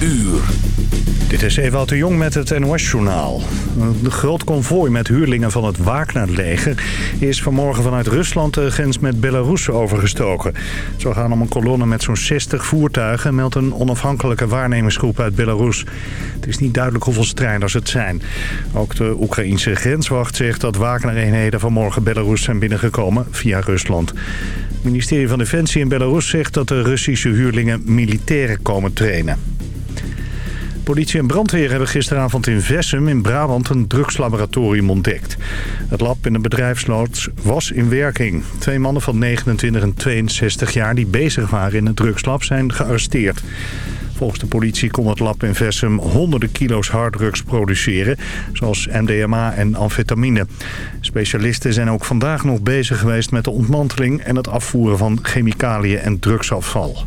uur. Dit is Ewout de Jong met het NOS-journaal. Een groot konvooi met huurlingen van het Wagner-leger... is vanmorgen vanuit Rusland de grens met Belarus overgestoken. Zo gaan om een kolonne met zo'n 60 voertuigen... meldt een onafhankelijke waarnemingsgroep uit Belarus. Het is niet duidelijk hoeveel strijders het zijn. Ook de Oekraïense grenswacht zegt dat Wagner-eenheden vanmorgen Belarus zijn binnengekomen via Rusland. Het ministerie van Defensie in Belarus zegt dat de Russische huurlingen militairen komen trainen. Politie en brandweer hebben gisteravond in Vessum in Brabant een drugslaboratorium ontdekt. Het lab in de bedrijfsloods was in werking. Twee mannen van 29 en 62 jaar die bezig waren in het drugslab zijn gearresteerd. Volgens de politie kon het lab in Vessum honderden kilo's harddrugs produceren, zoals MDMA en amfetamine. Specialisten zijn ook vandaag nog bezig geweest met de ontmanteling en het afvoeren van chemicaliën en drugsafval.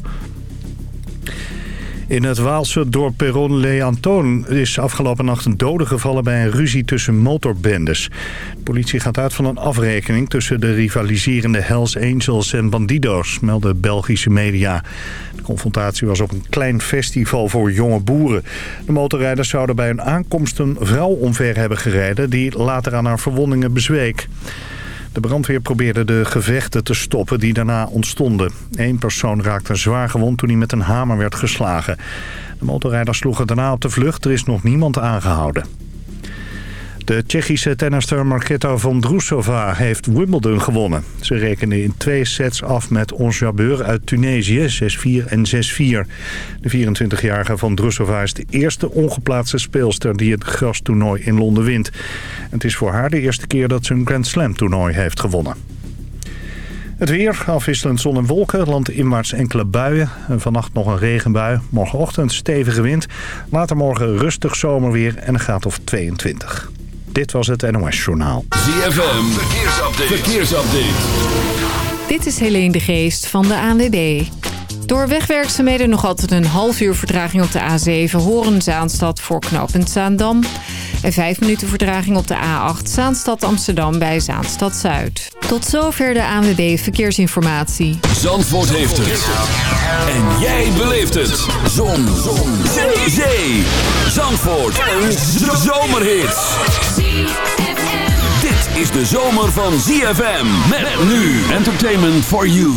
In het Waalse dorp Perron Le Anton is afgelopen nacht een dode gevallen bij een ruzie tussen motorbendes. De politie gaat uit van een afrekening tussen de rivaliserende Hells Angels en Bandido's, melden Belgische media. De confrontatie was op een klein festival voor jonge boeren. De motorrijders zouden bij hun aankomst een vrouw omver hebben gereden die later aan haar verwondingen bezweek. De brandweer probeerde de gevechten te stoppen die daarna ontstonden. Eén persoon raakte zwaar gewond toen hij met een hamer werd geslagen. De motorrijders sloegen daarna op de vlucht. Er is nog niemand aangehouden. De Tsjechische tennister Marketa Vondrousova heeft Wimbledon gewonnen. Ze rekende in twee sets af met Ons Jabeur uit Tunesië, 6-4 en 6-4. De 24-jarige Vondrousova is de eerste ongeplaatste speelster die het grastoernooi in Londen wint. Het is voor haar de eerste keer dat ze een Grand Slam toernooi heeft gewonnen. Het weer, afwisselend zon en wolken, landt inwaarts enkele buien. En vannacht nog een regenbui. Morgenochtend stevige wind. Later morgen rustig zomerweer en een graad of 22. Dit was het NOS Journaal. ZFM, verkeersupdate. verkeersupdate. Dit is Helene de Geest van de ANWB. Door wegwerkzaamheden nog altijd een half uur vertraging op de A7... Horen-Zaanstad voor knooppunt Zaandam. En vijf minuten vertraging op de A8 Zaanstad Amsterdam bij Zaanstad Zuid. Tot zover de ANWB Verkeersinformatie. Zandvoort heeft het. En jij beleeft het. Zon. Zon. Zee. Zee. Zandvoort. Een zomerhit. Dit is de zomer van ZFM. Met nu Entertainment for You.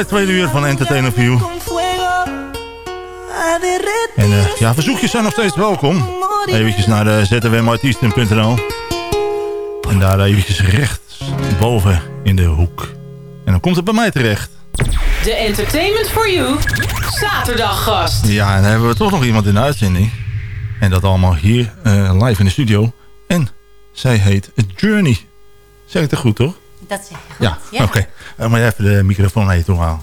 Het tweede uur van Entertainer View. En uh, ja, verzoekjes zijn nog steeds welkom. Eventjes naar uh, zwmartiesten.nl En daar eventjes rechts boven in de hoek. En dan komt het bij mij terecht. De Entertainment for You zaterdag gast. Ja, en dan hebben we toch nog iemand in de uitzending. En dat allemaal hier uh, live in de studio. En zij heet Journey. Zeg ik het goed, toch? Dat zeg je goed. Ja, oké. Okay. maar even de microfoon naar je toe halen.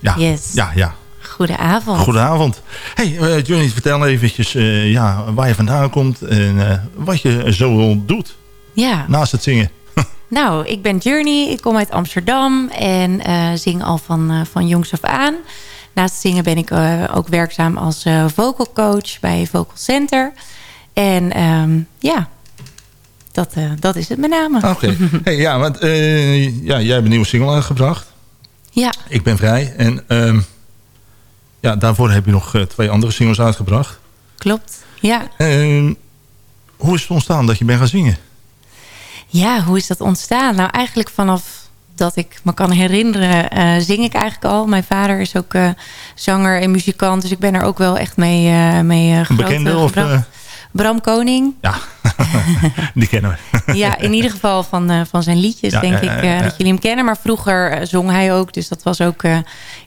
Ja, yes. ja, ja. Goedenavond. Goedenavond. Hey, uh, Johnny, vertel eventjes uh, ja, waar je vandaan komt en uh, wat je zo doet. Ja. Naast het zingen. nou, ik ben Journey. Ik kom uit Amsterdam en zing al van, van jongs af aan. Naast het zingen ben ik ook werkzaam als vocal coach bij Vocal Center. En um, ja, dat, dat is het met name. Oké. Okay. hey, ja, want ja, jij hebt een nieuwe single uitgebracht. Ja. Ik ben vrij. En... Um, ja, daarvoor heb je nog uh, twee andere singles uitgebracht. Klopt, ja. Uh, hoe is het ontstaan dat je bent gaan zingen? Ja, hoe is dat ontstaan? Nou, eigenlijk vanaf dat ik me kan herinneren, uh, zing ik eigenlijk al. Mijn vader is ook zanger en muzikant, dus ik ben er ook wel echt mee, mee groot Bekende of... Bram Koning. Ja, die kennen we. ja, in ieder geval van, uh, van zijn liedjes ja, denk ja, ik uh, dat jullie hem kennen. Maar vroeger uh, zong hij ook. Dus dat was ook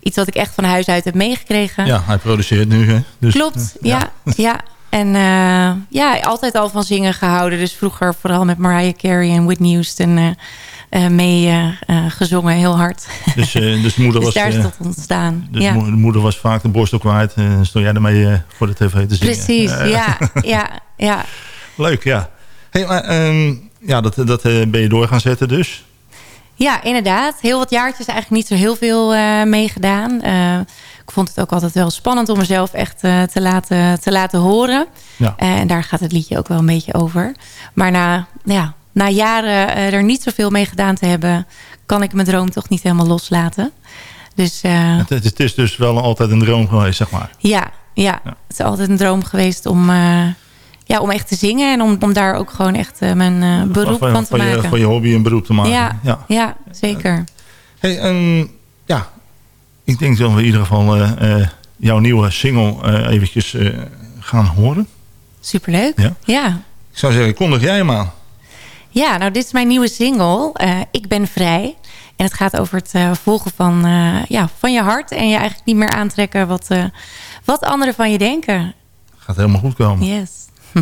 iets wat ik echt van huis uit heb meegekregen. Ja, hij produceert nu. Hè? Dus, Klopt, ja. ja. En ja, altijd al van zingen gehouden. Dus vroeger vooral met Mariah Carey en Whitney Houston mee uh, gezongen, heel hard. Dus, dus, moeder dus was, daar is dat ontstaan. Dus ja. moeder was vaak de borstel kwijt. En stond jij ermee voor de tv te zingen. Precies, ja, ja, ja. Leuk, ja. Hey, maar, um, ja, dat, dat ben je door gaan zetten dus? Ja, inderdaad. Heel wat jaartjes eigenlijk niet zo heel veel meegedaan. ik vond het ook altijd wel spannend om mezelf echt te, laten, te laten horen. Ja. en daar gaat het liedje ook wel een beetje over. Maar na, ja, na jaren er niet zoveel mee gedaan te hebben... kan ik mijn droom toch niet helemaal loslaten. Dus, uh, het, het, is dus wel altijd een droom geweest, zeg maar. Ja, ja, ja. het is altijd een droom geweest om, uh, ja, om echt te zingen... en om, om daar ook gewoon echt uh, mijn beroep van, van, te maken. Je, van je hobby een beroep te maken. Ja, ja. ja zeker. Hey, ja, ik denk dat we in ieder geval jouw nieuwe single eventjes gaan horen. Superleuk, ja. ja. Ik zou zeggen, kondig jij hem aan. Ja, nou dit is mijn nieuwe single. Uh, ik ben vrij. En het gaat over het uh, volgen van, uh, ja, van je hart. En je eigenlijk niet meer aantrekken wat, wat anderen van je denken. Gaat helemaal goed komen. Yes.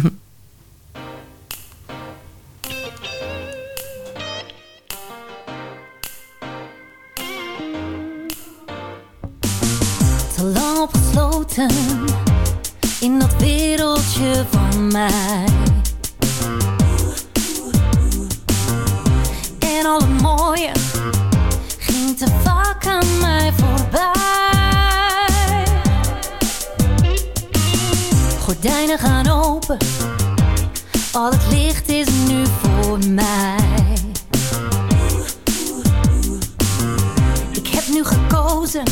Te lang opgesloten in dat wereldje van mij. Gaan open, al het licht is nu voor mij. Ik heb nu gekozen,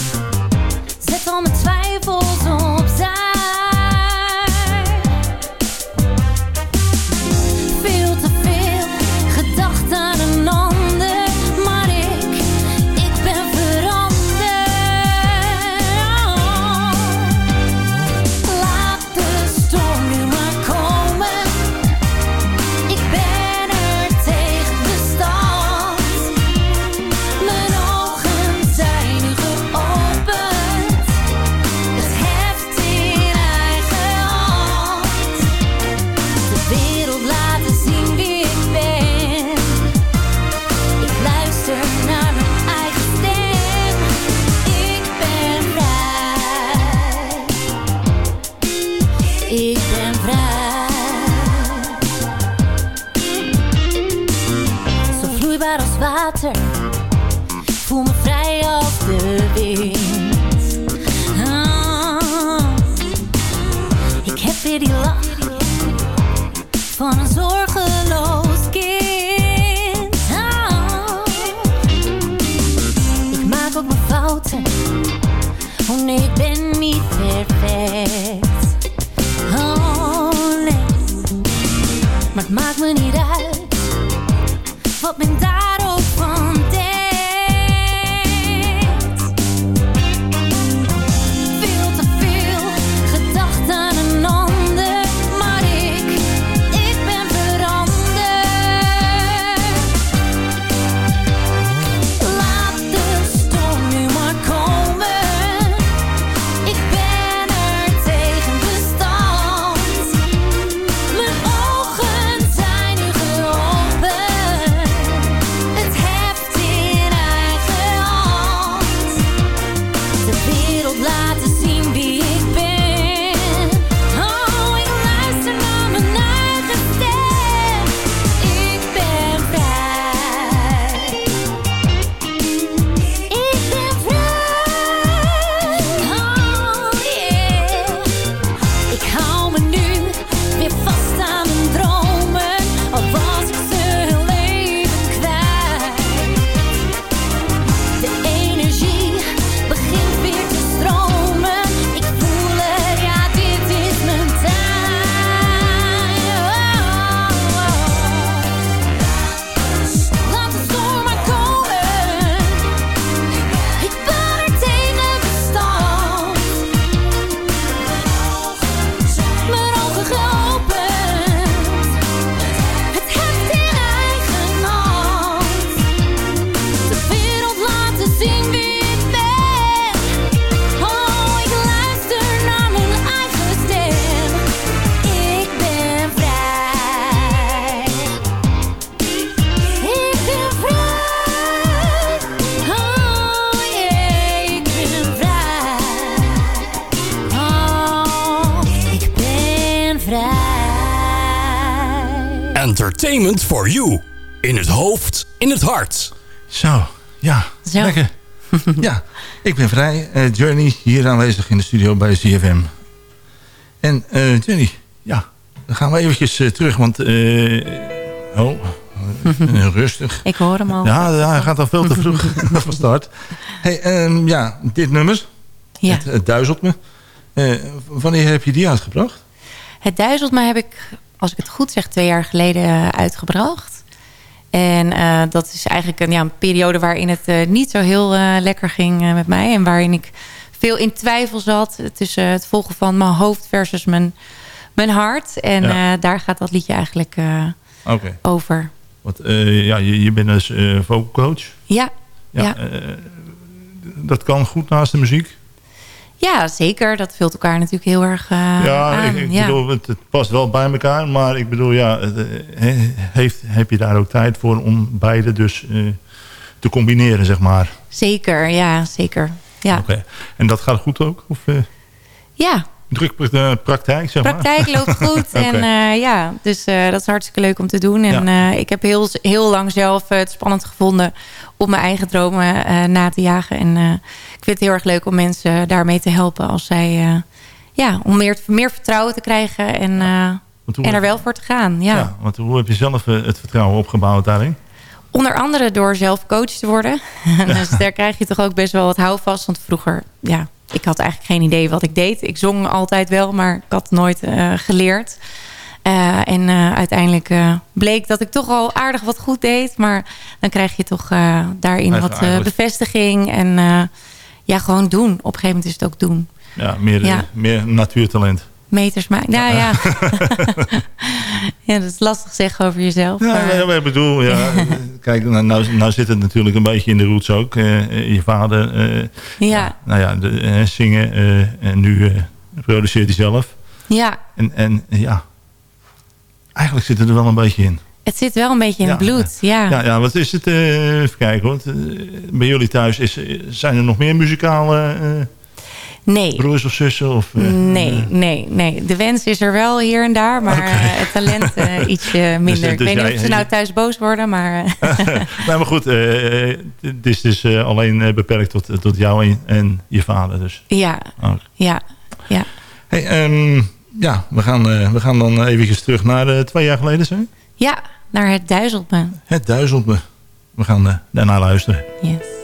Entertainment for you. In het hoofd, in het hart. Zo, ja, Zo. lekker. ja, ik ben vrij. Eh, Journey hier aanwezig in de studio bij CFM. En eh Journey, ja, dan gaan we eventjes eh, terug, want... eh, oh, rustig. Ik hoor hem al. Ja, ja, hij gaat al veel te vroeg van start. Hey, ehm, ja, dit nummer, Ja. het, het duizelt me. Eh, wanneer heb je die uitgebracht? Het duizelt me heb ik, als ik het goed zeg, twee jaar geleden eh, uitgebracht. En eh, dat is eigenlijk een, ja, een periode waarin het eh, niet zo heel lekker ging met mij. En waarin ik veel in twijfel zat tussen het volgen van mijn hoofd versus mijn, mijn hart. En Ja. daar gaat dat liedje eigenlijk Oké. over. Want eh, ja, je, je bent dus eh vocal coach. Ja, Ja, Ja. dat kan goed naast de muziek. Ja, zeker. Dat vult elkaar natuurlijk heel erg eh, ja, aan. ik, ik ja. bedoel, het, het past wel bij elkaar. Maar ik bedoel, ja, het, eh, he- heeft, heb je daar ook tijd voor om beide dus eh, te combineren, zeg maar? Zeker, ja, zeker. Ja, Oké. En dat gaat goed ook? Of ja druk pra- praktijk, zeg maar? praktijk loopt goed. En eh, ja, dus eh, dat is hartstikke leuk om te doen. En Ja. eh, ik heb heel, heel lang zelf het spannend gevonden om mijn eigen dromen na te jagen. En ik vind het heel erg leuk om mensen daarmee te helpen als zij, ja, om meer, meer vertrouwen te krijgen en, en er wel voor te gaan. Ja. Ja, want hoe heb je zelf het vertrouwen opgebouwd daarin? Onder andere door zelf coach te worden. dus daar krijg je toch ook best wel wat houvast. Want vroeger, ja, ik had eigenlijk geen idee wat ik deed. Ik zong altijd wel, maar ik had nooit eh, geleerd. Eh, en eh, uiteindelijk bleek dat ik toch al aardig wat goed deed. Maar dan krijg je toch daarin wat bevestiging. En ja, gewoon doen. Op een gegeven moment is het ook doen. Ja, meer, Ja. meer natuurtalent. Meters maken. Nou ja. ja, dat is lastig zeggen over jezelf. Ja, maar- ja, ik bedoel, ja, kijk, nou, nou, nou zit het natuurlijk een beetje in de roots ook. Eh, eh, je vader, eh, ja, nou ja, de, zingen en nu produceert hij zelf. ja, En, en ja, eigenlijk zit het er wel een beetje in. het zit wel een beetje in Ja. het bloed. Ja. Ja, ja wat is het? even kijken, want bij jullie thuis is, zijn er nog meer muzikale Nee. broers of zussen? Of, eh, Nee, nee, nee. De wens is er wel hier en daar, maar eh, het talent eh, ietsje minder. Dus, ik dus weet niet of ze nou thuis boos worden, maar eh, nee, maar goed, eh, eh, het is dus eh, alleen eh, beperkt tot, tot jou en, en je vader. Dus. ja, Oh. ja, ja. Hey, ehm, ja, we gaan, eh, we gaan dan eventjes terug naar eh, twee jaar geleden, zijn. Ja, naar het duizelt me. Het duizelt me. We gaan eh, daarna luisteren. Yes.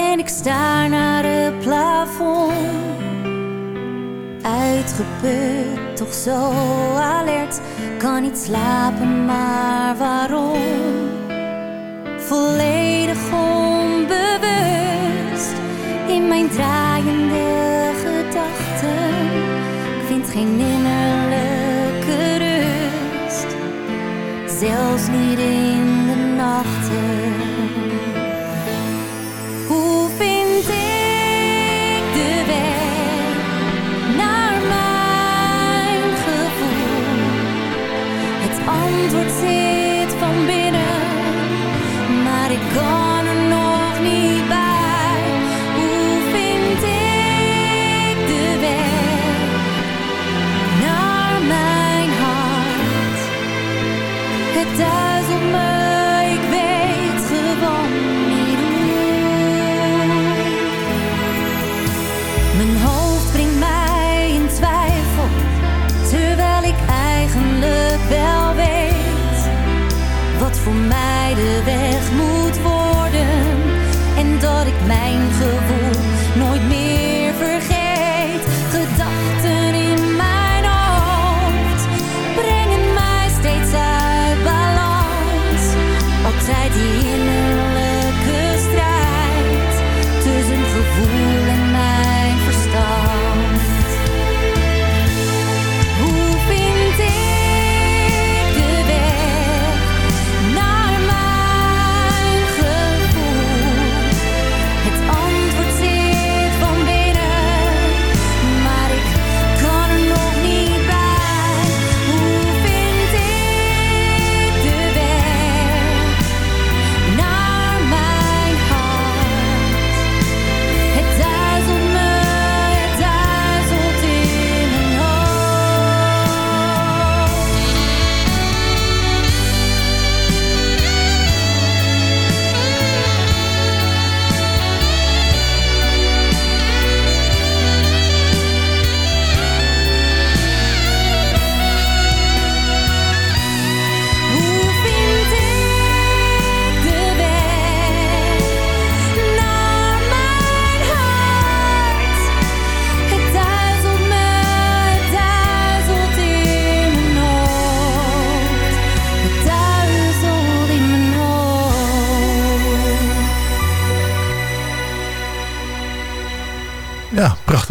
En ik staar naar het plafond. Uitgeput, toch zo alert, kan niet slapen, maar waarom? Volledig onbewust in mijn draaiende gedachten. Ik vind geen innerlijke rust zelfs niet in de nachten.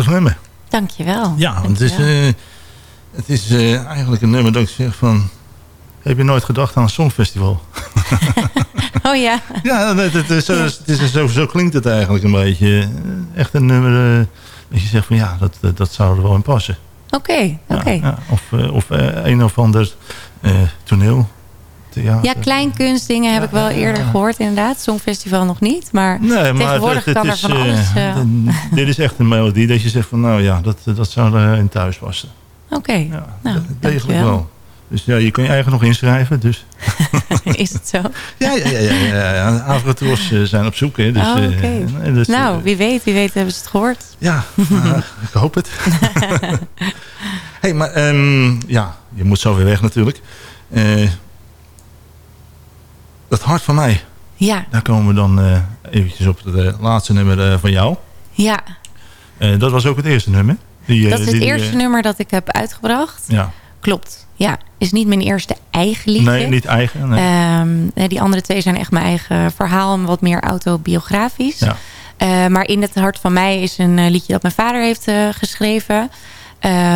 Nummer. Dankjewel. Ja, want het is, eh, het is eh, eigenlijk een nummer dat ik zeg van... Heb je nooit gedacht aan een songfestival? Oh ja, Ja, het, het is, zo, het is, zo, zo klinkt het eigenlijk een beetje. Eh, Echt een nummer dat je zegt van ja, dat, dat, zou er wel in passen. oké, oké. Ja, ja. Of, of een of ander toneel. Theater. Ja, kleinkunstdingen heb Ja, ik wel ja, eerder ja. gehoord inderdaad. Songfestival nog niet, maar Nee, maar tegenwoordig het, kan er is, van eh, alles... eh, dit is echt een melodie dat je zegt van nou ja, dat, dat zou erin thuis passen. Oké, Ja, nou, degelijk wel. Dus ja, je kan je eigen nog inschrijven. Dus. is het zo? Ja, ja, ja, ja, ja, ja. Eh, zijn op zoek. Hè, dus, Oh, eh, eh, dus, nou, eh, wie weet, wie weet hebben ze het gehoord. Ja, nou, ik hoop het. hey, maar ehm, ja, je moet zo weer weg natuurlijk. Dat hart van mij, Ja, daar komen we dan eh, eventjes op het eh, laatste nummer eh, van jou. ja. Dat was ook het eerste nummer. Die, dat is het die- eerste nummer dat ik heb uitgebracht. Ja, Klopt. Ja, is niet mijn eerste eigen liedje. nee, niet eigen. Nee. Ehm, die andere twee zijn echt mijn eigen verhaal. en Wat meer autobiografisch. Ja. Maar In het hart van mij is een liedje dat mijn vader heeft geschreven.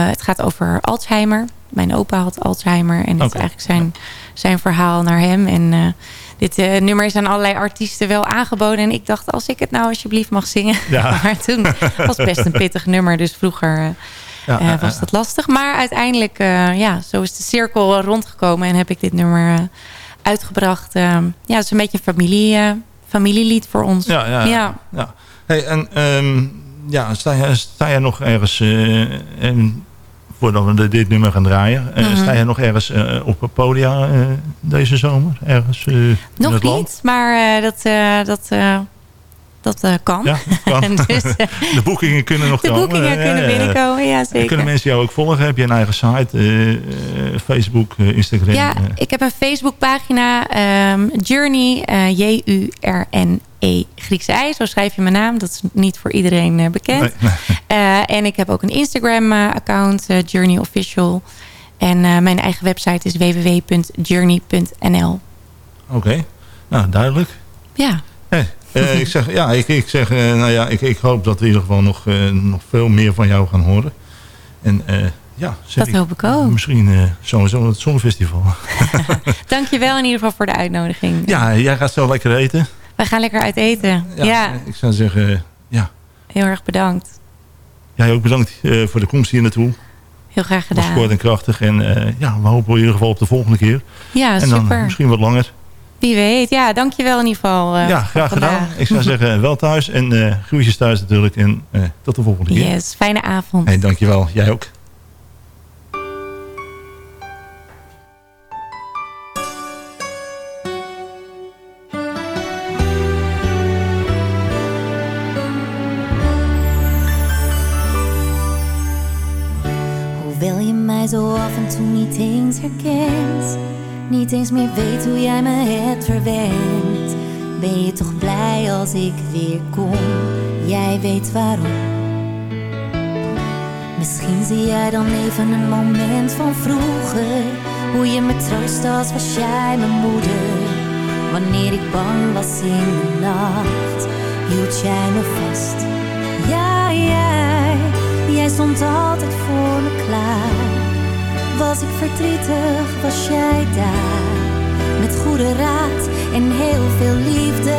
Het gaat over Alzheimer. Mijn opa had Alzheimer. En Oké. is eigenlijk zijn, zijn verhaal naar hem. En dit eh, nummer is aan allerlei artiesten wel aangeboden. En ik dacht, als ik het nou alsjeblieft mag zingen. Ja. maar toen was het best een pittig nummer. Dus vroeger... eh, ja, eh, was dat lastig. Maar uiteindelijk, ja, zo is de cirkel rondgekomen en heb ik dit nummer uitgebracht. Ja, het is een beetje een familie, familielied voor ons. ja, ja, ja. Ja. ja. Hey, en ehm, ja, sta, jij, sta jij nog ergens, en, voordat we de- dit nummer gaan draaien, Mhm. sta jij nog ergens eh, op een podia eh, deze zomer? Ergens Nog land? niet, maar dat, dat, dat kan. Ja, kan. dus, de boekingen kunnen nog de komen. boekingen Ja, kunnen ja. binnenkomen, ja En zeker. Kunnen mensen jou ook volgen? Heb je een eigen site? Facebook, Instagram? Ja, ik heb een Facebookpagina, ehm Journey, eh, J-U-R-N-E Griekse I. Zo schrijf je mijn naam, dat is niet voor iedereen eh, bekend. Nee, nee. Eh, en ik heb ook een Instagram-account, Journey Official. En eh, mijn eigen website is www.journey.nl. Oké, nou duidelijk. Ja, Hey, eh, ik zeg, ja, ik, ik zeg, eh, nou ja, ik, ik hoop dat we in ieder geval nog, eh, nog veel meer van jou gaan horen. En eh, ja, dat hoop ik ook. Misschien eh, sowieso het Songfestival. Dankjewel in ieder geval voor de uitnodiging. Ja, jij gaat zo lekker eten. Wij gaan lekker uit eten. Ja, Ik zou zeggen, ja, heel erg bedankt. jij ook bedankt eh, voor de komst hier naartoe. Heel graag Het was gedaan. kort en krachtig. En eh, ja, we hopen in ieder geval op de volgende keer. Ja, en dan super. eh, misschien wat langer. Wie weet. Ja, dankjewel in ieder geval. ja, graag gedaan. vandaag. Ik zou zeggen, wel thuis. En groetjes thuis natuurlijk. En tot de volgende keer. Yes, fijne avond. Hey, dankjewel. Jij ook. Zo af en toe niet eens herkent, niet eens meer weet hoe jij me hebt verwend, ben je toch blij als ik weer kom? Jij weet waarom. Misschien zie jij dan even een moment van vroeger, hoe je me troost als was jij mijn moeder. Wanneer ik bang was in de nacht, hield jij me vast. Ja, jij, jij stond altijd voor me klaar. Was ik verdrietig, was jij daar. Met goede raad en heel veel liefde.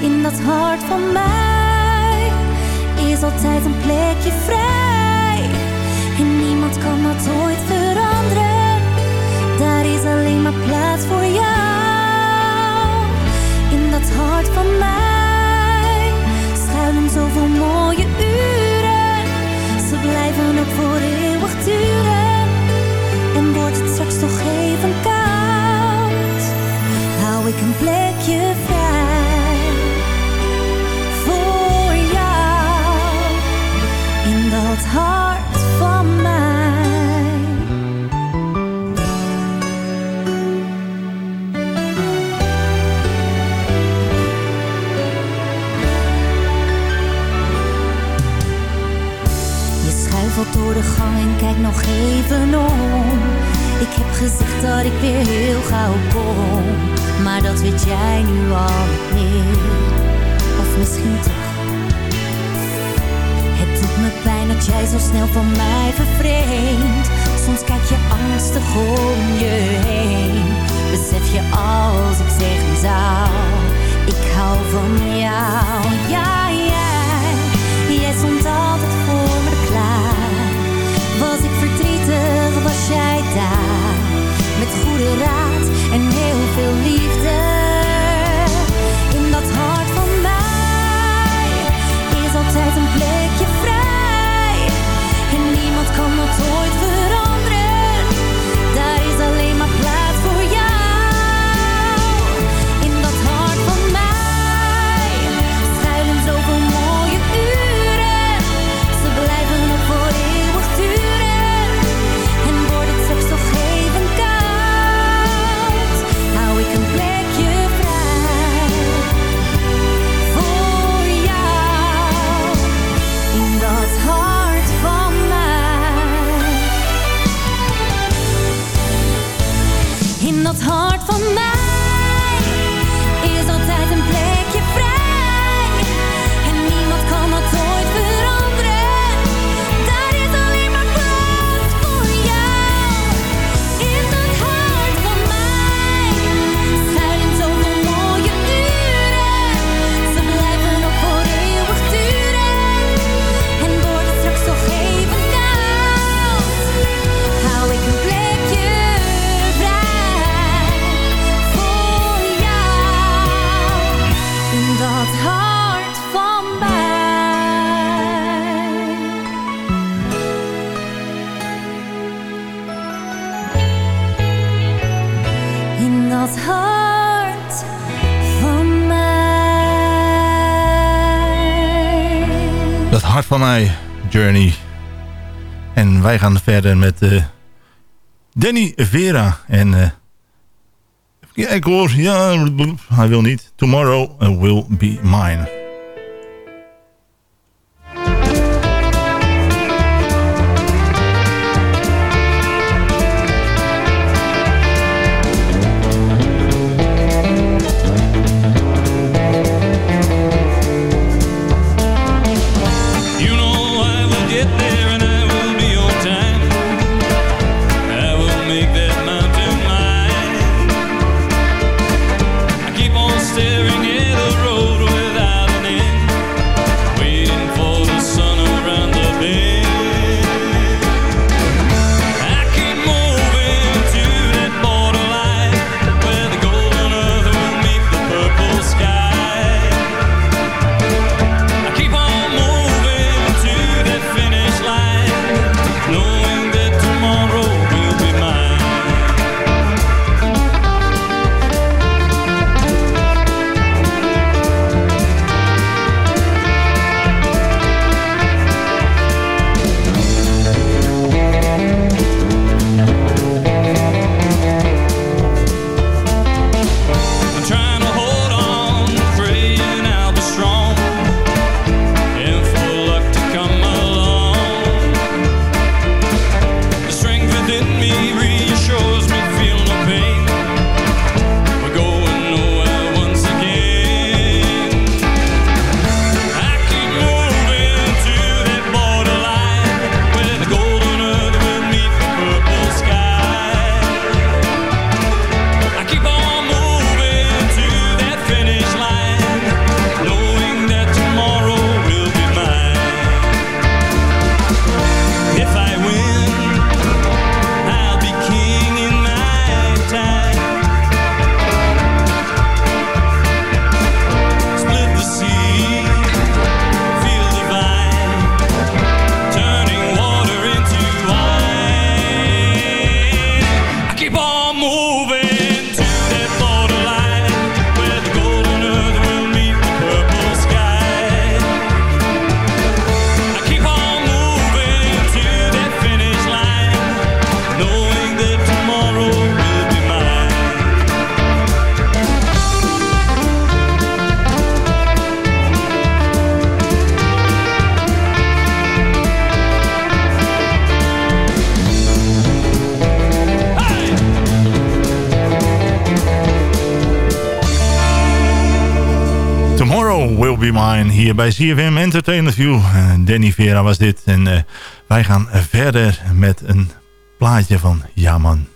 In dat hart van mij is altijd een plekje vrij. En niemand kan dat ooit veranderen. Daar is alleen maar plaats voor jou. In dat hart van mij schuilen zoveel mooie blijven ook voor eeuwig duren. En wordt het straks toch even koud, hou ik een plekje vrij voor jou in dat hart van mij. door de gang en kijk nog even om. Ik heb gezegd dat ik weer heel gauw kom, maar dat weet jij nu al niet meer. Of misschien toch. Het doet me pijn dat jij zo snel van mij vervreemd. Soms kijk je angstig om je heen. Besef je als ik zeggen zou, ik hou van jou. Ja. daar. Met goede raad en heel veel liefde. In dat hart van mij is altijd een plek. My Journey. En wij gaan verder met eh, Danny Vera. En eh, ja, ik hoor, ja, hij wil niet. Tomorrow will be mine. Bij CFM Entertainment View. Uh, Danny Vera was dit. En uh, wij gaan verder met een plaatje van Ja Man.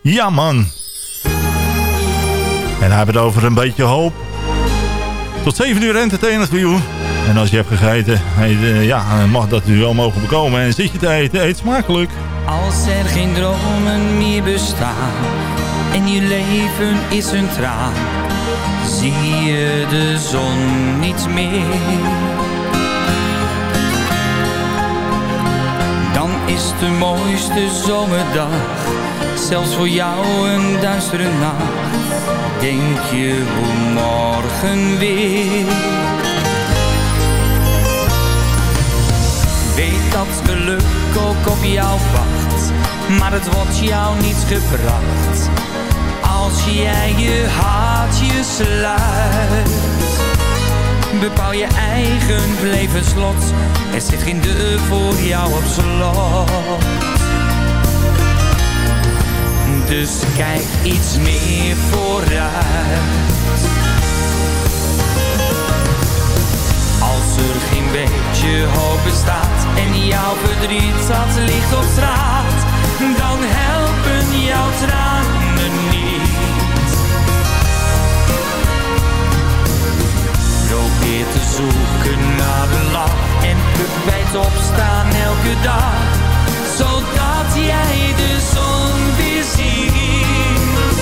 Ja Man. En hij hebben het over een beetje hoop. Tot 7 uur Entertainment View. En als je hebt gegeten, hey, ja, mag dat u wel mogen bekomen. En zit je te eten, eet smakelijk. Als er geen dromen meer bestaan en je leven is een traan, zie je de zon niet meer. Dan is de mooiste zomerdag, zelfs voor jou een duistere nacht. Denk je hoe morgen weer Weet dat geluk ook op jou wacht, maar het wordt jou niet gebracht. Als jij je hartje sluit, bepaal je eigen levenslot. Er zit geen deur voor jou op slot. Dus kijk iets meer vooruit Als er geen beetje hoop bestaat en jouw verdriet dat ligt op straat, dan helpen jouw tranen niet. Probeer te zoeken naar de lach en het opstaan elke dag, zodat jij de zon weer ziet.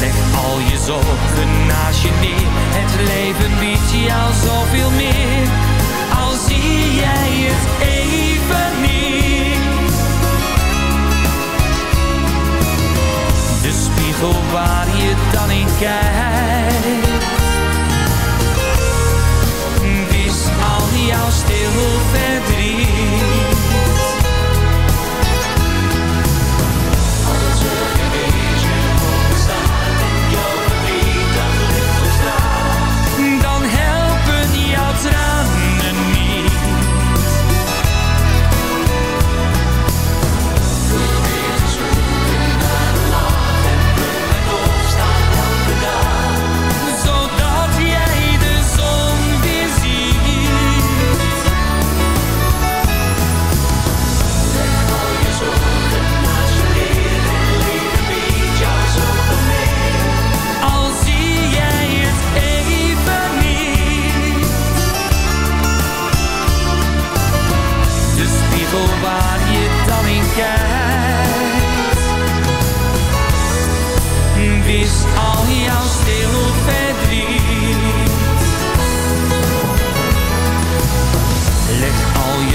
Leg al je zorgen naast je neer. Het leven biedt jou zoveel meer. Al zie jij het even niet. Spiegel waar je dan in kijkt. Wist al jouw stil verdriet.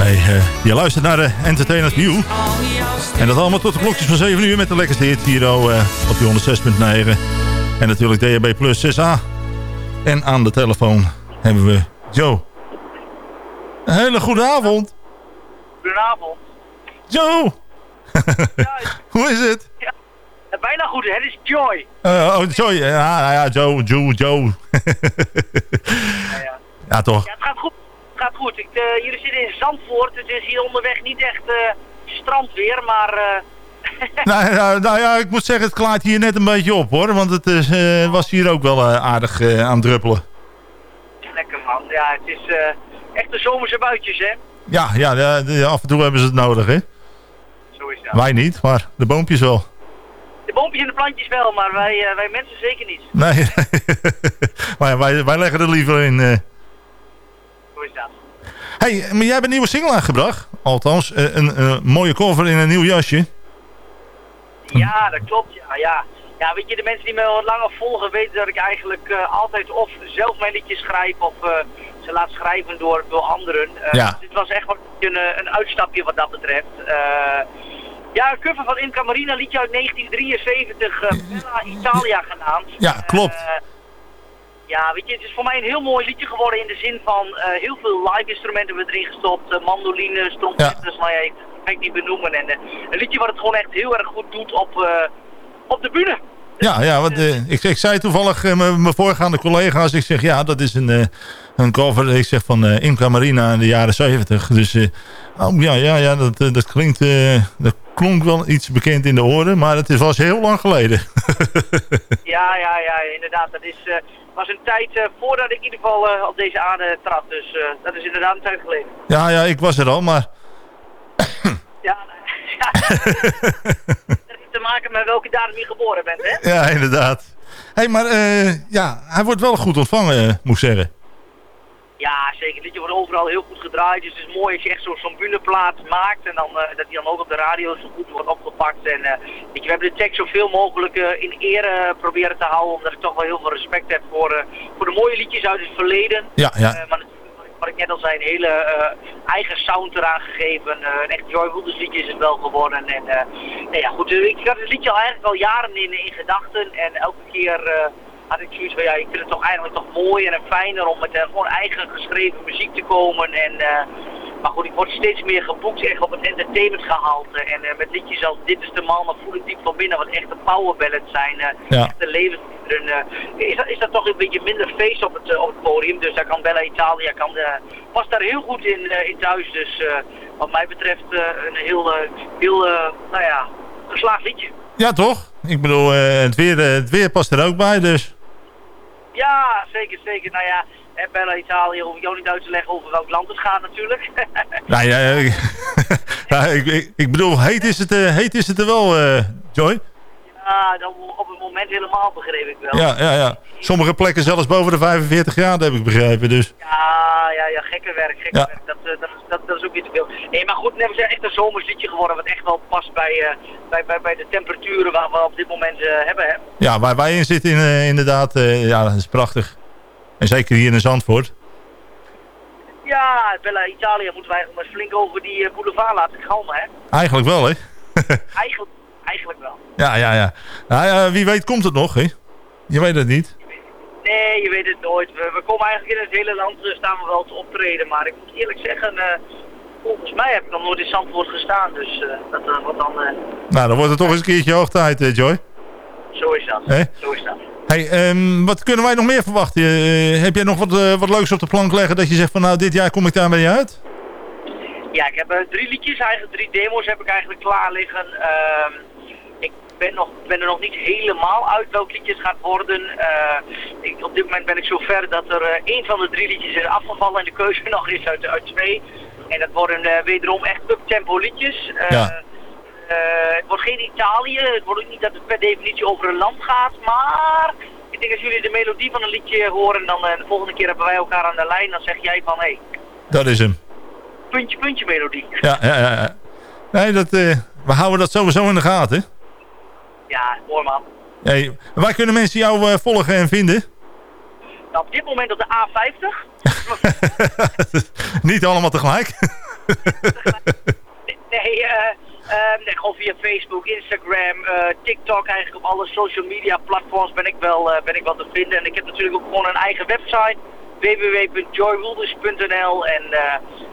Hey, uh, je luistert naar de Entertainment View. En dat allemaal tot de klokjes van 7 uur met de lekkerste hit hier uh, op die 106.9. En natuurlijk DHB Plus 6A. En aan de telefoon hebben we Joe. Een hele goede avond. Goedenavond. Joe. Hoe is het? Ja, bijna goed. Het is Joy. Uh, oh, Joy. Ja, ja, Joe, Joe, Joe. ja, ja. ja, toch? Ja, het gaat goed. Gaat goed. Ik, uh, jullie zitten in Zandvoort. Het is hier onderweg niet echt uh, strandweer, maar... nou, nou, nou, ja, ik moet zeggen, het klaart hier net een beetje op, hoor. Want het is, was hier ook wel aardig aan druppelen. Lekker, man. Ja, het is echte zomerse buitjes, hè? Ja, ja de, de, af en toe hebben ze het nodig, hè? Zo is dat. Wij niet, maar de boompjes wel. De boompjes en de plantjes wel, maar wij, uh, wij mensen zeker niet. Nee, maar wij, wij leggen er liever in. Uh. Hoe is dat? Hey, maar jij hebt een nieuwe single aangebracht. Althans, uh, een, een mooie cover in een nieuw jasje. Ja, dat klopt. Ja, ja. ja, weet je, de mensen die me wat langer volgen weten dat ik eigenlijk altijd of zelf mijn liedjes schrijf of ze laat schrijven door, door anderen. Uh, ja. Dus dit was echt een, een uitstapje wat dat betreft. Ja, een cover van Inca Marina, liedje uit 1973, uh, Bella Italia genaamd. Ja, klopt. Ja, weet je, het is voor mij een heel mooi liedje geworden in de zin van eh, heel veel live instrumenten hebben erin gestopt. Uh, mandolines, trompetters, nou ja, ik ga het niet benoemen. En een liedje wat het gewoon echt heel erg goed doet op, op de bühne. Ja, ja ik, ik zei toevallig mijn voorgaande collega's, ik zeg ja, dat is een, een cover, ik zeg van Imca Marina in de jaren 70. Dus oh, ja, ja, ja dat, dat klinkt, klonk wel iets bekend in de oren, maar het was heel lang geleden. ja, ja, ja, inderdaad. Dat is, uh, was een tijd uh, voordat ik in ieder geval uh, op deze aarde trad. Dus dat is inderdaad een tijd geleden. Ja, ja, ik was er al, maar... ja, ja. dat heeft te maken met welke datum je geboren bent, hè? Ja, inderdaad. Hé, hey, maar ja, hij wordt wel goed ontvangen, moet ik zeggen. Ja, zeker. Het liedje wordt overal heel goed gedraaid. Dus het is mooi als je echt zo'n zo buneplaat maakt. En dan, uh, dat die dan ook op de radio zo goed wordt opgepakt. En uh, weet je, we hebben de tekst zoveel mogelijk uh, in ere proberen te houden. Omdat ik toch wel heel veel respect heb voor, voor de mooie liedjes uit het verleden. Ja, ja. maar wat ik net al zei, een hele eigen sound eraan gegeven. een echt Joy Wilders liedje is het wel geworden. En nee, ja, goed, ik had het liedje al eigenlijk al jaren in, in gedachten. En elke keer had ik zoiets van, ja, ik vind het toch eigenlijk toch mooier en fijner om met uh, gewoon eigen geschreven muziek te komen. En, uh, maar goed, ik word steeds meer geboekt echt op het entertainment gehalte. En uh, met liedjes als Dit is de man, dan voel ik diep van binnen wat echte powerballads zijn. ja. Echte levensliederen. is, dat, is dat toch een beetje minder feest op het, op het podium. Dus daar kan Bella Italia kan, past daar heel goed in, in thuis. Dus wat mij betreft een heel, heel nou ja, geslaagd liedje. Ja, toch? Ik bedoel, het, weer, het weer past er ook bij, dus... Ja, zeker, zeker. Nou ja, en Bella Italië hoef ik ook niet uit te leggen over welk land het gaat natuurlijk. nou ja, ja ik, ik, ik, bedoel, heet is het, uh, heet is het er wel, Joy? Ja, dan op het moment helemaal begreep ik wel. Ja, ja, ja. Sommige plekken zelfs boven de 45 graden heb ik begrepen, dus. Ja, ja, ja, gekke werk, gekke ja. werk. Dat, uh, dat, dat, dat, is ook niet te veel. Nee, maar goed, we zijn echt een zomersliedje geworden, wat echt wel past bij, uh, bij, bij, bij de temperaturen waar we op dit moment uh, hebben. Hè? Ja, waar wij in zitten inderdaad, ja, dat is prachtig. En zeker hier in Zandvoort. Ja, Bella Italië moeten wij maar flink over die boulevard laten galmen, hè? Eigenlijk wel, hè? eigenlijk, eigenlijk wel. Ja, ja, ja. Nou, wie weet komt het nog, hè? Je weet het niet. Nee, je weet het nooit. We, we, komen eigenlijk in het hele land, uh, staan we wel te optreden. Maar ik moet eerlijk zeggen, uh, volgens mij heb ik nog nooit in Zandvoort gestaan. Dus uh, dat wordt dan... nou, dan wordt het toch eens een keertje hoog tijd, Joy. Zo is dat. Hey? Zo is dat. Hey, um, wat kunnen wij nog meer verwachten? heb jij nog wat, wat leuks op de plank leggen dat je zegt van nou dit jaar kom ik daarmee uit? Ja, ik heb drie liedjes, eigenlijk drie demo's heb ik eigenlijk klaar liggen. Ehm, ben, nog, ben er nog niet helemaal uit welk liedje het gaat worden. Uh, ik, op dit moment ben ik zover dat er uh, één van de drie liedjes is afgevallen en de keuze nog is uit, uit twee. En dat worden uh, wederom echt up-tempo liedjes. Ja. het wordt geen Italië, het wordt ook niet dat het per definitie over een land gaat, maar ik denk als jullie de melodie van een liedje horen, dan de volgende keer hebben wij elkaar aan de lijn, dan zeg jij van hé. Hey, dat is hem. Puntje, puntje melodie. Ja, ja, ja. Nee, dat, we houden dat sowieso in de gaten. Ja, mooi man. Hey, waar kunnen mensen jou uh, volgen en vinden? Nou, op dit moment op de A50. Niet allemaal tegelijk? nee, uh, uh, nee, gewoon via Facebook, Instagram, TikTok, eigenlijk op alle social media platforms ben ik, wel, ben ik wel te vinden. En ik heb natuurlijk ook gewoon een eigen website, www.joywilders.nl en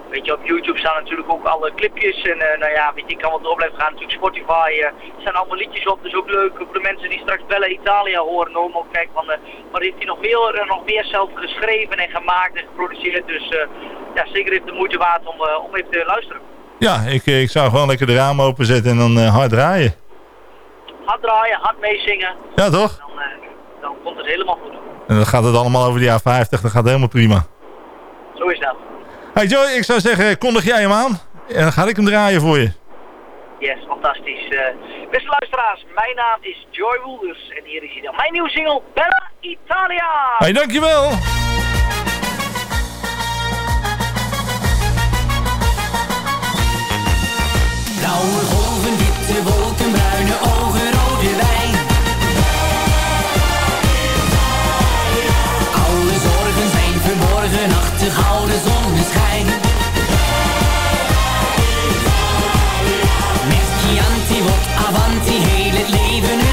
Weet je, op YouTube staan natuurlijk ook alle clipjes. En uh, nou ja, weet je, ik kan wat door blijven gaan. Natuurlijk Spotify, uh, er zijn allemaal liedjes op. Dus ook leuk voor de mensen die straks Bella Italia horen. Om ook kijken van, wat heeft hij nog meer, nog meer zelf geschreven en gemaakt en geproduceerd. Dus ja, zeker heeft de moeite waard om, om even te luisteren. Ja, ik, ik zou gewoon lekker de ramen openzetten en dan hard draaien. Hard draaien, hard meezingen. Ja, toch? Dan, dan komt het helemaal goed. En dan gaat het allemaal over de jaar 50, dan gaat helemaal prima. Zo is dat. Hey Joy, ik zou zeggen, kondig jij hem aan. En dan ga ik hem draaien voor je. Yes, fantastisch. Uh, beste luisteraars, mijn naam is Joy Woelders. En hier is hij dan. Mijn nieuwe single, Bella Italia. Hey, dankjewel. Blauwe golven, witte wolken, bruine ogen, leven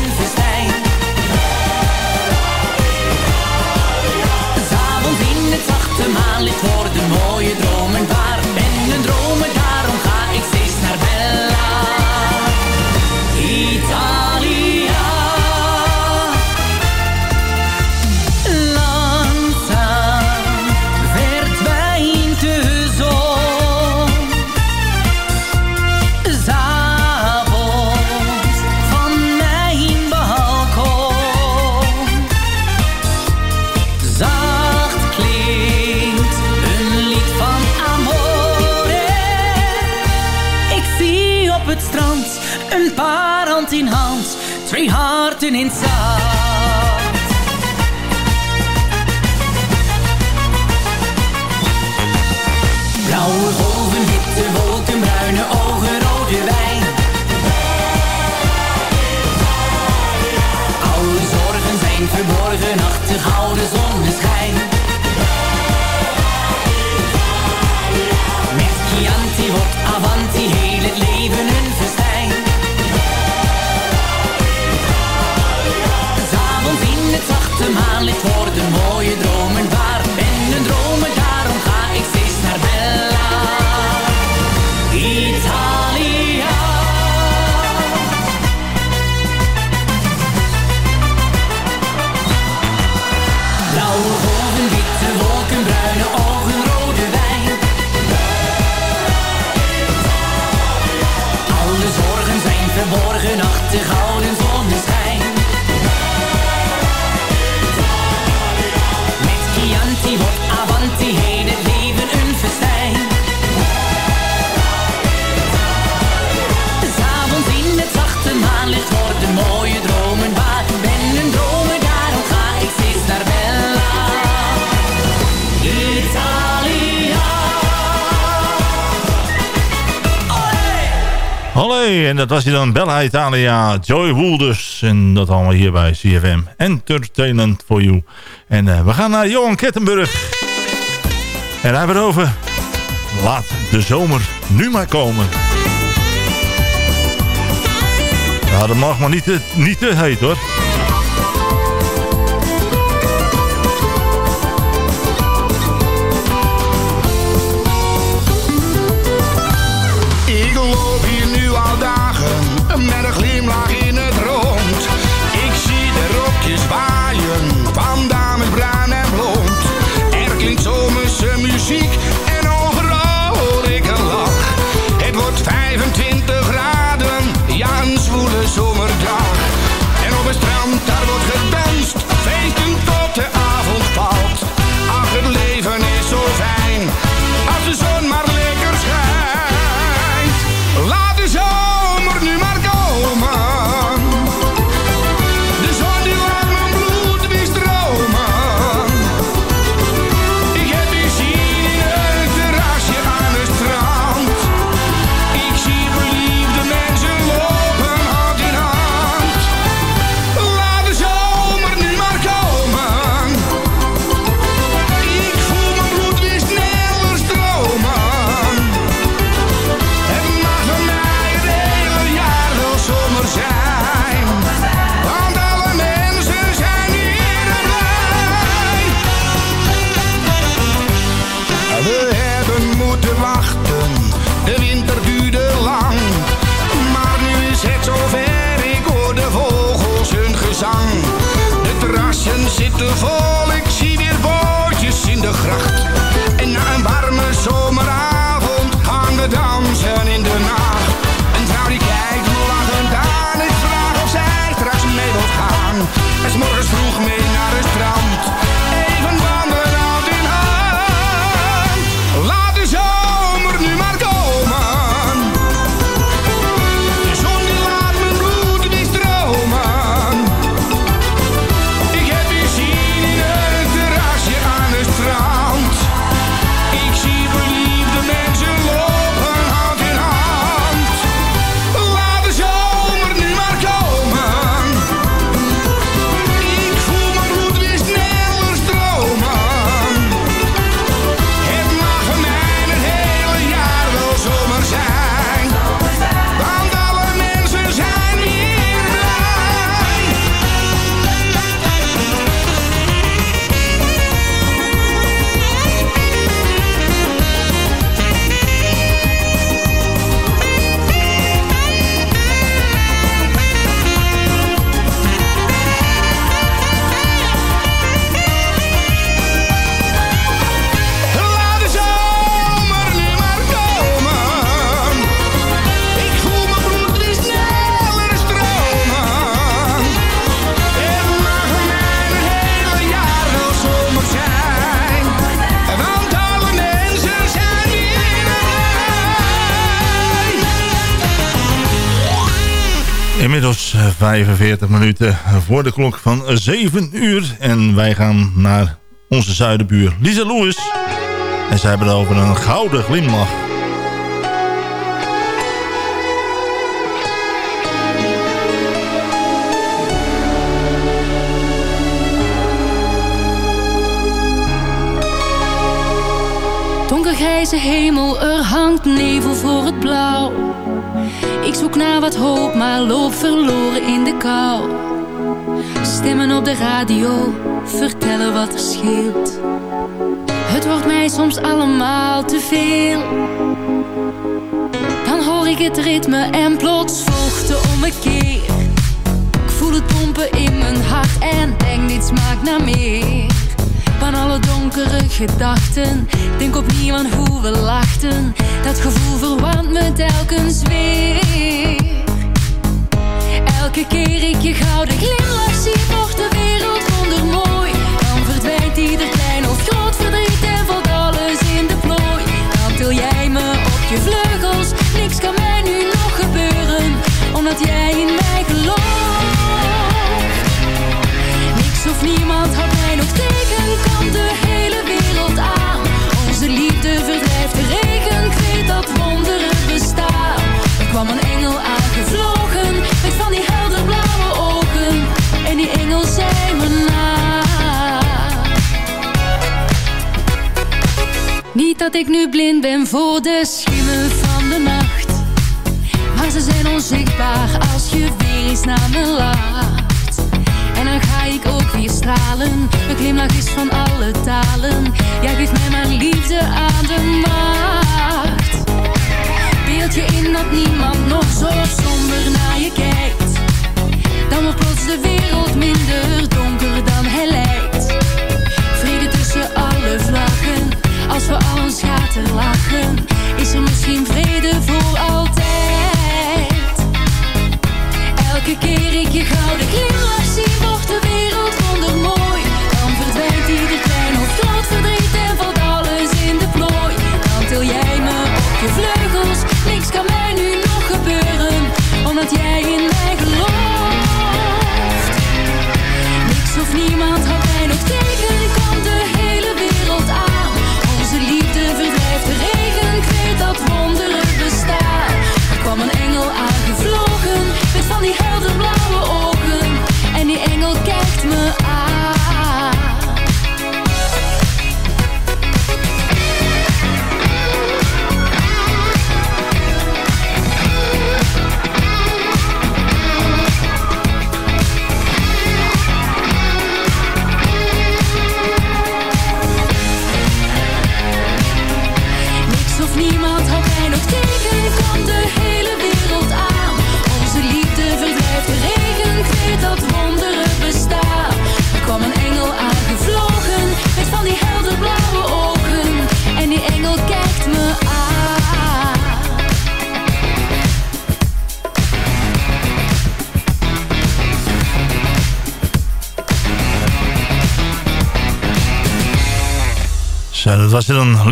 rotten inside. En dat was je dan Bella Italia, Joy Woelders. En dat allemaal hier bij CFM Entertainment for You. En eh, we gaan naar Johan Kettenburg. En daar hebben over. Laat de zomer nu maar komen. Nou, dat mag maar niet te, niet te heet hoor. nog 45 minuten voor de klok van 7 uur. En wij gaan naar onze zuidenbuur Lisa Lewis. En zij hebben het over een gouden glimlach. Donkergrijze hemel, er hangt nevel voor het blauw. Ik zoek naar wat hoop, maar loop verloren in de kou. Stemmen op de radio, vertellen wat er scheelt. Het wordt mij soms allemaal te veel. Dan hoor ik het ritme en plots volgt de ommekeer. Ik voel het pompen in mijn hart en denk dit smaakt naar meer. Van alle donkere gedachten, denk opnieuw aan hoe we lachten. Dat gevoel verwarmt me telkens weer. Elke keer ik je gouden glimlach zie, wordt de wereld wondermooi. Dan verdwijnt ieder klein of groot verdriet en valt alles in de plooi. Dan til jij me op je vleugels, niks kan mij nu nog gebeuren, omdat jij in mij gelooft. Of niemand houdt mij nog tegen, kan de hele wereld aan. Onze liefde verdrijft de regen, ik weet dat wonderen bestaan. Er kwam een engel aangevlogen, met van die helderblauwe ogen. En die engel zei me na. Niet dat ik nu blind ben voor de schimmen van de nacht. Maar ze zijn onzichtbaar als je weer eens naar me lacht. En dan ga ik ook weer stralen. Mijn glimlach is van alle talen. Jij geeft mij maar liefde aan de macht. Beeld je in dat niemand nog zo somber naar je kijkt. Dan wordt plots de wereld minder donker dan hij lijkt. Vrede tussen alle vlaggen. Als we al schater lachen, is er misschien vrede voor altijd. Elke keer ik je gouden glimlach zie, wordt de wereld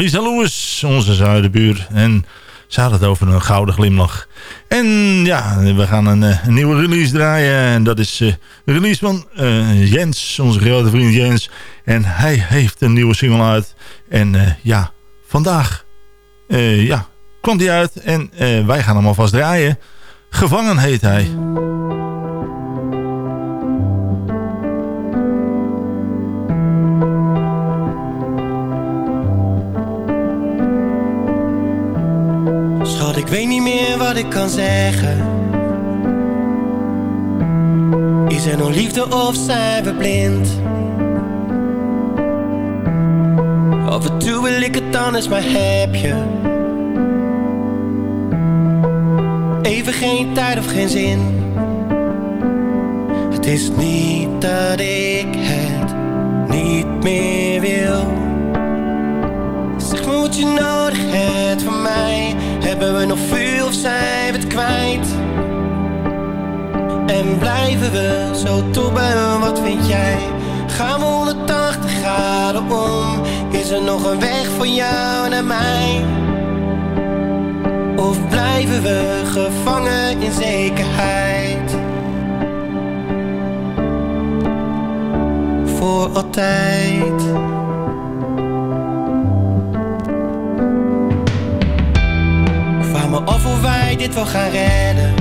Lisa Lewis, onze zuidenbuur. En ze had het over een gouden glimlach. En ja, we gaan een, eh, nieuwe release draaien. En dat is eh, de release van eh, Jens, onze grote vriend Jens. En hij heeft een nieuwe single uit. En ja, vandaag ja, kwam die uit. En wij gaan hem alvast draaien. Gevangen heet hij. Schat, ik weet niet meer wat ik kan zeggen. Is er nog liefde of zijn we blind? Af toe wil ik het anders, maar heb je even geen tijd of geen zin? Het is niet dat ik het niet meer wil. Zeg wat je nodig. Hebben we nog vuur of zijn we het kwijt? En blijven we zo toe wat vind jij? Gaan we 180 graden om? Is er nog een weg voor jou naar mij? Of blijven we gevangen in zekerheid? Voor altijd of wij dit wel gaan redden.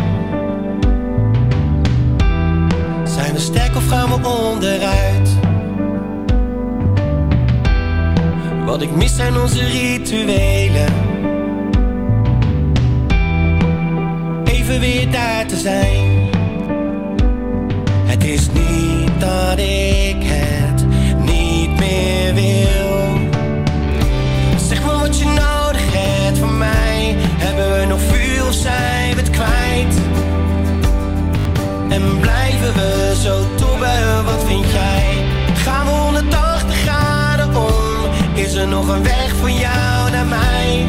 Zijn we sterk of gaan we onderuit? Wat ik mis zijn onze rituelen. Even weer daar te zijn. Het is niet dat ik of zijn we het kwijt? En blijven we zo tobben, wat vind jij? Gaan we 180 graden om? Is er nog een weg van jou naar mij?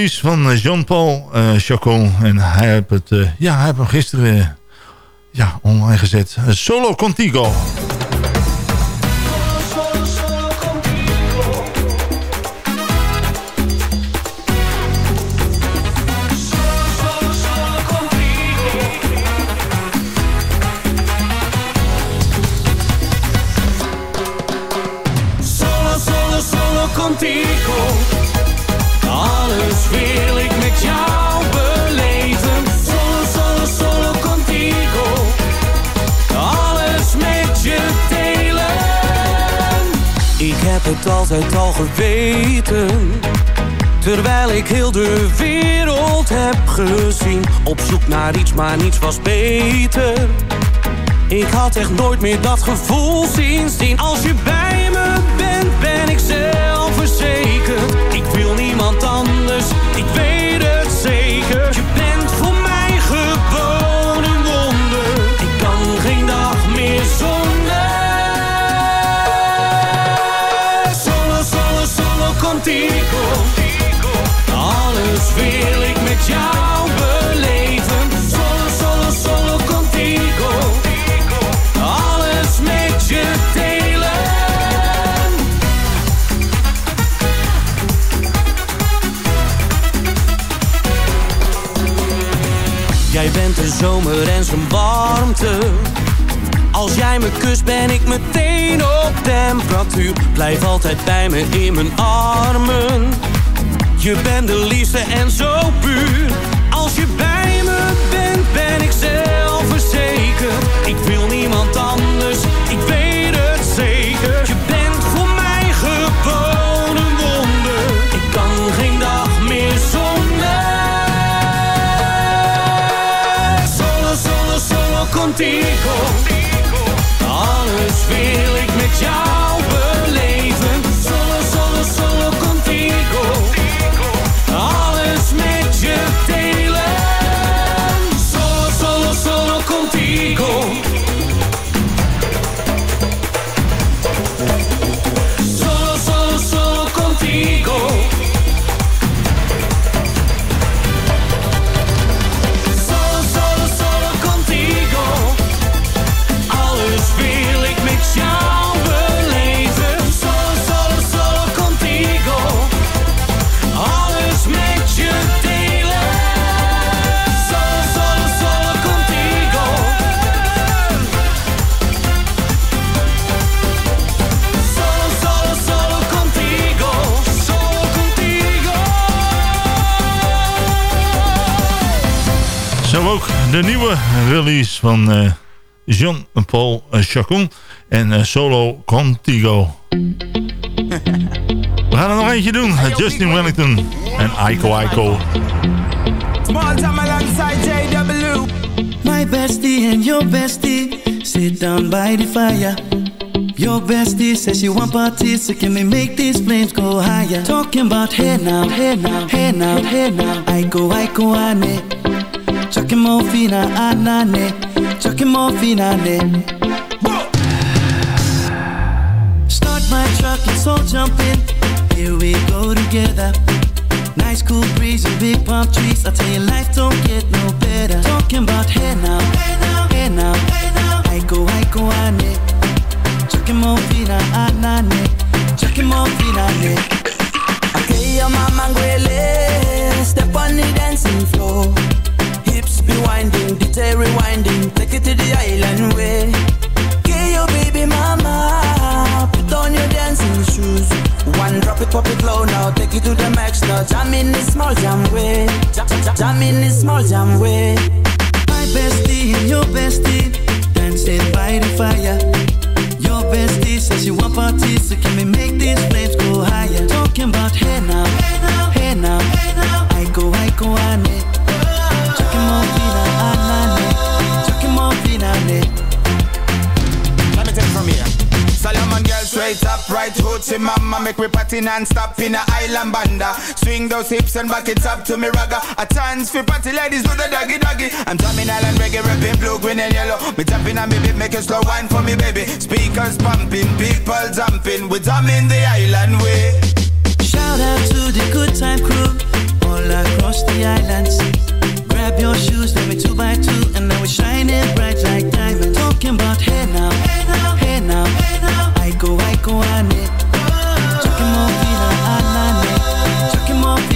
Van eh, Jean-Paul eh Chacon. En hij heeft, het, eh, ja, hij heeft hem gisteren ja, online gezet. Solo Contigo. Het altijd al geweten. Terwijl ik heel de wereld heb gezien. Op zoek naar iets, maar niets was beter. Ik had echt nooit meer dat gevoel sindsdien. Als je bij me bent, ben ik zelfverzekerd. Ik wil niemand anders, wil ik met jou beleven. Solo, solo, solo contigo. Alles met je delen. Jij bent de zomer en zijn warmte. Als jij me kust ben ik meteen op temperatuur. Blijf altijd bij me in mijn armen. Je bent de liefste en zo puur. Als je bij me bent ben ik zelfverzekerd. Ik wil niemand anders, ik weet het zeker. Je bent voor mij gewoon een wonder. Ik kan geen dag meer zonder. Solo, solo, solo contigo. Alles wil ik release van uh, Jean-Paul Chacon en uh, Solo Contigo. We gaan er nog eentje doen. Justin Wellington en Aiko Aiko. Small time alongside JW. My bestie and your bestie sit down by the fire. Your bestie says she want parties, so can we make these flames go higher? Talking about hey now, hey now, hey now, hey now. I go, I go. More fina, anane. Chucking more fina. Start my truck, let's all jump in. Here we go together. Nice cool breeze and big palm trees. I tell you, life don't get no better. Talking about hey now, hey now, hey now, hey now. I go, I go, ane. Chucking more fina, anane. Chucking more fina, ane. Okay, your mama. Step on the dancing floor. Hips be winding, detail rewinding. Take it to the island way. Okay, your baby mama. Put on your dancing shoes. One drop it, pop it low now. Take it to the max now. Jam in this small jam way. Jam, jam, jam in this small jam way. My bestie your bestie party non-stop in a island banda Swing those hips and back it up to me ragga A chance for party ladies do the doggy doggy I'm drumming island reggae, rapping blue, green and yellow Me tapping on me beat, make a slow wine for me baby Speakers pumping, people jumping We drumming the island way Shout out to the good time crew all across the islands. Grab your shoes, let me two by two, and now we're shining bright like diamonds. Talking about hey now, hey now, hey now, hey now. I go, I go, ane. Chucking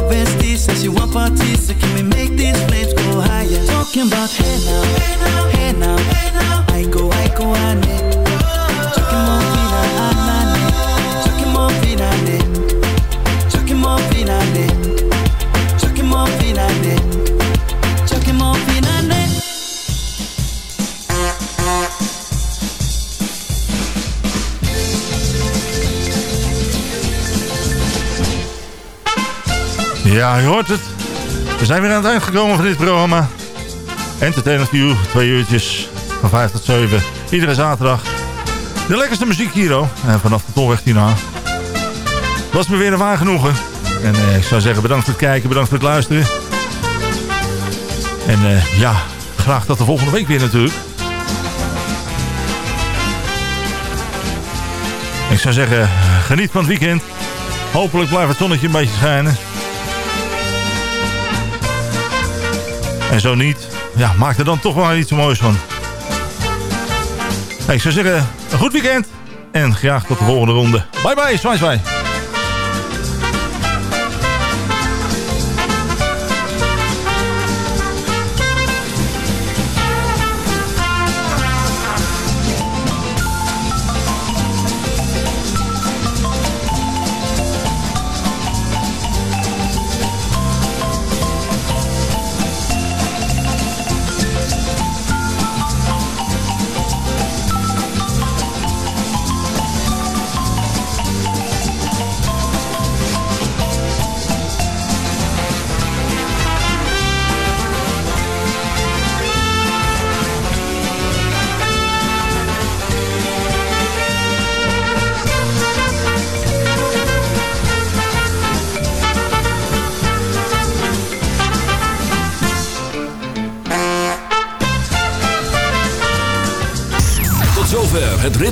Your bestie says you want parties, so can we make these flames go higher? Talking about hey now, hey now, hey now, hey now. I go, I go, ane. Chucking more fina, anane. Chucking more fina. Chucking more fina, Ja, je hoort het. We zijn weer aan het eind gekomen van dit programma. Entertainment View, twee uurtjes van 5 tot 7. Iedere zaterdag. De lekkerste muziek hier. En vanaf de tolweg hierna. Was me weer een waar genoegen. En eh, ik zou zeggen bedankt voor het kijken, bedankt voor het luisteren. En eh, ja, graag tot de volgende week weer natuurlijk. Ik zou zeggen, geniet van het weekend. Hopelijk blijft het zonnetje een beetje schijnen. En zo niet, ja, maak er dan toch wel iets moois van. Ik zou zeggen, een goed weekend. En graag tot de volgende ronde. Bye bye, zwaai zwaai.